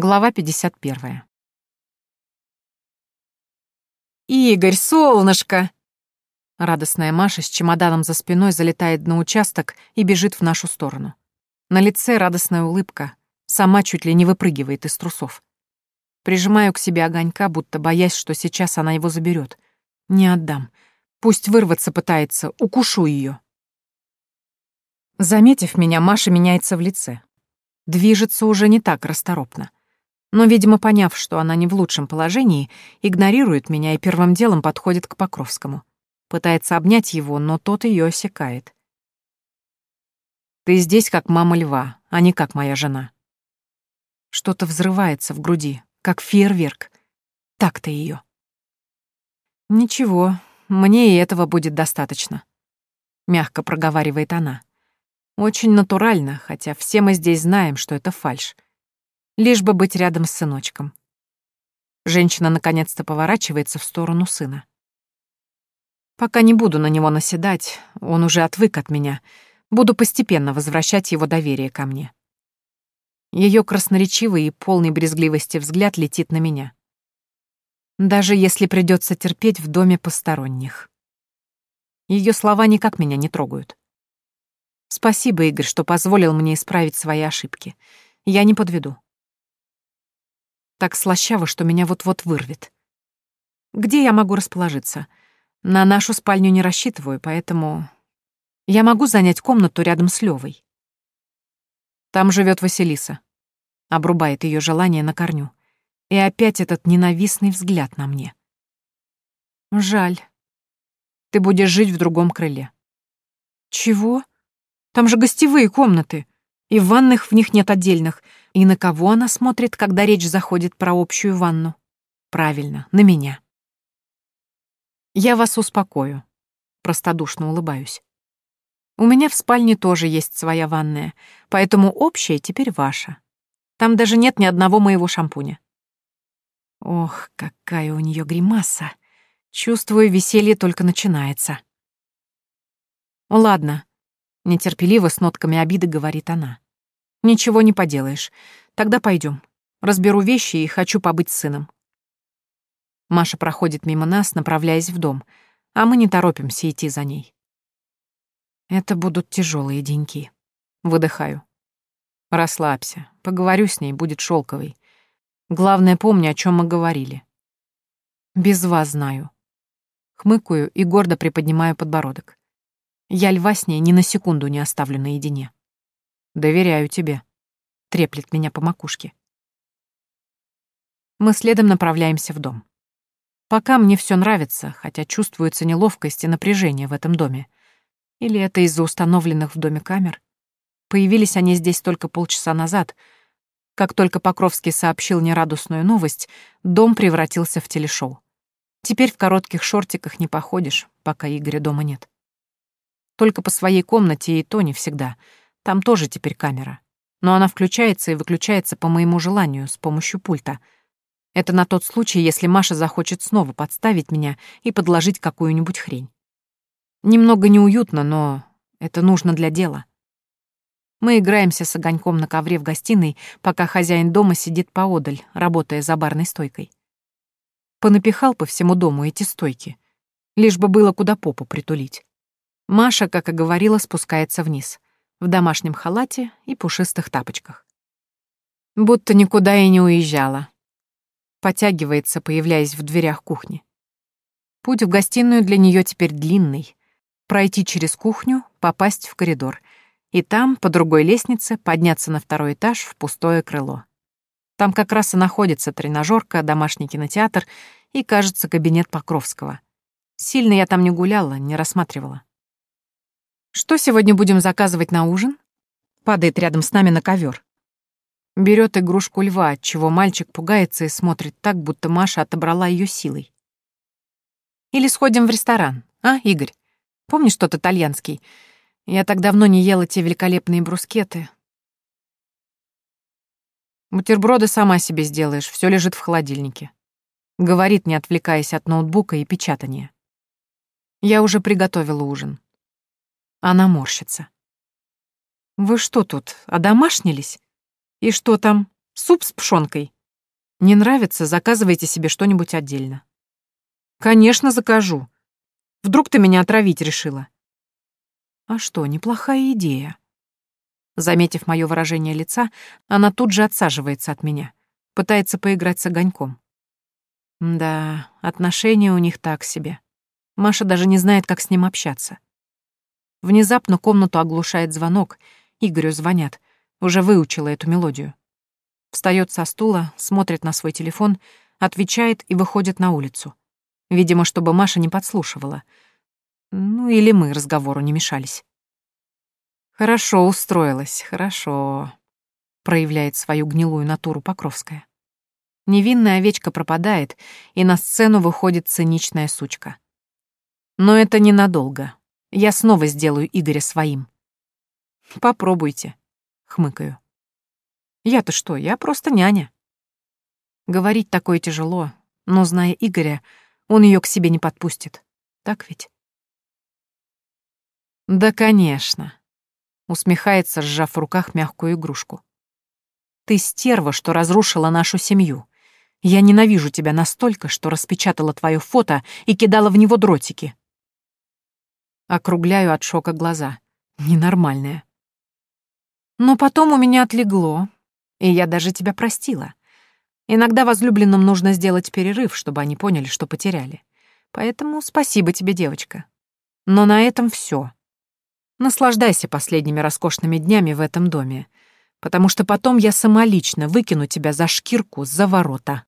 Глава 51. «Игорь, солнышко!» Радостная Маша с чемоданом за спиной залетает на участок и бежит в нашу сторону. На лице радостная улыбка, сама чуть ли не выпрыгивает из трусов. Прижимаю к себе огонька, будто боясь, что сейчас она его заберет. Не отдам. Пусть вырваться пытается, укушу ее. Заметив меня, Маша меняется в лице. Движется уже не так расторопно но, видимо, поняв, что она не в лучшем положении, игнорирует меня и первым делом подходит к Покровскому. Пытается обнять его, но тот ее осекает. «Ты здесь как мама льва, а не как моя жена». Что-то взрывается в груди, как фейерверк. Так-то ее. «Ничего, мне и этого будет достаточно», — мягко проговаривает она. «Очень натурально, хотя все мы здесь знаем, что это фальшь лишь бы быть рядом с сыночком. Женщина наконец-то поворачивается в сторону сына. Пока не буду на него наседать, он уже отвык от меня, буду постепенно возвращать его доверие ко мне. Ее красноречивый и полный брезгливости взгляд летит на меня. Даже если придется терпеть в доме посторонних. Ее слова никак меня не трогают. Спасибо, Игорь, что позволил мне исправить свои ошибки. Я не подведу. Так слащаво, что меня вот-вот вырвет. Где я могу расположиться? На нашу спальню не рассчитываю, поэтому... Я могу занять комнату рядом с Левой. Там живет Василиса. Обрубает ее желание на корню. И опять этот ненавистный взгляд на мне. Жаль. Ты будешь жить в другом крыле. Чего? Там же гостевые комнаты. И ванных в них нет отдельных. И на кого она смотрит, когда речь заходит про общую ванну? Правильно, на меня. Я вас успокою. Простодушно улыбаюсь. У меня в спальне тоже есть своя ванная, поэтому общая теперь ваша. Там даже нет ни одного моего шампуня. Ох, какая у нее гримаса. Чувствую, веселье только начинается. Ладно, Нетерпеливо с нотками обиды говорит она. Ничего не поделаешь. Тогда пойдем. Разберу вещи и хочу побыть с сыном. Маша проходит мимо нас, направляясь в дом, а мы не торопимся идти за ней. Это будут тяжелые деньки. Выдыхаю. Расслабься. Поговорю с ней, будет шелковый. Главное, помни, о чем мы говорили. Без вас знаю. Хмыкаю и гордо приподнимаю подбородок. Я льва с ней ни на секунду не оставлю наедине. Доверяю тебе. Треплет меня по макушке. Мы следом направляемся в дом. Пока мне все нравится, хотя чувствуется неловкость и напряжение в этом доме. Или это из-за установленных в доме камер? Появились они здесь только полчаса назад. Как только Покровский сообщил нерадостную новость, дом превратился в телешоу. Теперь в коротких шортиках не походишь, пока Игоря дома нет. Только по своей комнате и то не всегда. Там тоже теперь камера. Но она включается и выключается по моему желанию с помощью пульта. Это на тот случай, если Маша захочет снова подставить меня и подложить какую-нибудь хрень. Немного неуютно, но это нужно для дела. Мы играемся с огоньком на ковре в гостиной, пока хозяин дома сидит поодаль, работая за барной стойкой. Понапихал по всему дому эти стойки, лишь бы было куда попу притулить. Маша, как и говорила, спускается вниз, в домашнем халате и пушистых тапочках. Будто никуда и не уезжала. Потягивается, появляясь в дверях кухни. Путь в гостиную для нее теперь длинный. Пройти через кухню, попасть в коридор. И там, по другой лестнице, подняться на второй этаж в пустое крыло. Там как раз и находится тренажерка, домашний кинотеатр и, кажется, кабинет Покровского. Сильно я там не гуляла, не рассматривала. «Что сегодня будем заказывать на ужин?» Падает рядом с нами на ковер. Берет игрушку льва, от чего мальчик пугается и смотрит так, будто Маша отобрала ее силой. «Или сходим в ресторан, а, Игорь? Помнишь тот итальянский? Я так давно не ела те великолепные брускеты». «Бутерброды сама себе сделаешь, все лежит в холодильнике», — говорит, не отвлекаясь от ноутбука и печатания. «Я уже приготовила ужин. Она морщится. «Вы что тут, одомашнились? И что там, Суп с пшенкой. Не нравится, заказывайте себе что-нибудь отдельно. Конечно, закажу. Вдруг ты меня отравить решила? А что, неплохая идея. Заметив мое выражение лица, она тут же отсаживается от меня, пытается поиграть с огоньком. Да, отношения у них так себе. Маша даже не знает, как с ним общаться. Внезапно комнату оглушает звонок. Игорю звонят. Уже выучила эту мелодию. Встает со стула, смотрит на свой телефон, отвечает и выходит на улицу. Видимо, чтобы Маша не подслушивала. Ну или мы разговору не мешались. «Хорошо устроилась, хорошо», — проявляет свою гнилую натуру Покровская. Невинная овечка пропадает, и на сцену выходит циничная сучка. Но это ненадолго. Я снова сделаю Игоря своим. «Попробуйте», — хмыкаю. «Я-то что, я просто няня». Говорить такое тяжело, но, зная Игоря, он ее к себе не подпустит. Так ведь? «Да, конечно», усмехается, сжав в руках мягкую игрушку. Ты стерва, что разрушила нашу семью. Я ненавижу тебя настолько, что распечатала твое фото и кидала в него дротики. Округляю от шока глаза. Ненормальная. Но потом у меня отлегло, и я даже тебя простила. Иногда возлюбленным нужно сделать перерыв, чтобы они поняли, что потеряли. Поэтому спасибо тебе, девочка. Но на этом все. Наслаждайся последними роскошными днями в этом доме, потому что потом я самолично выкину тебя за шкирку за ворота.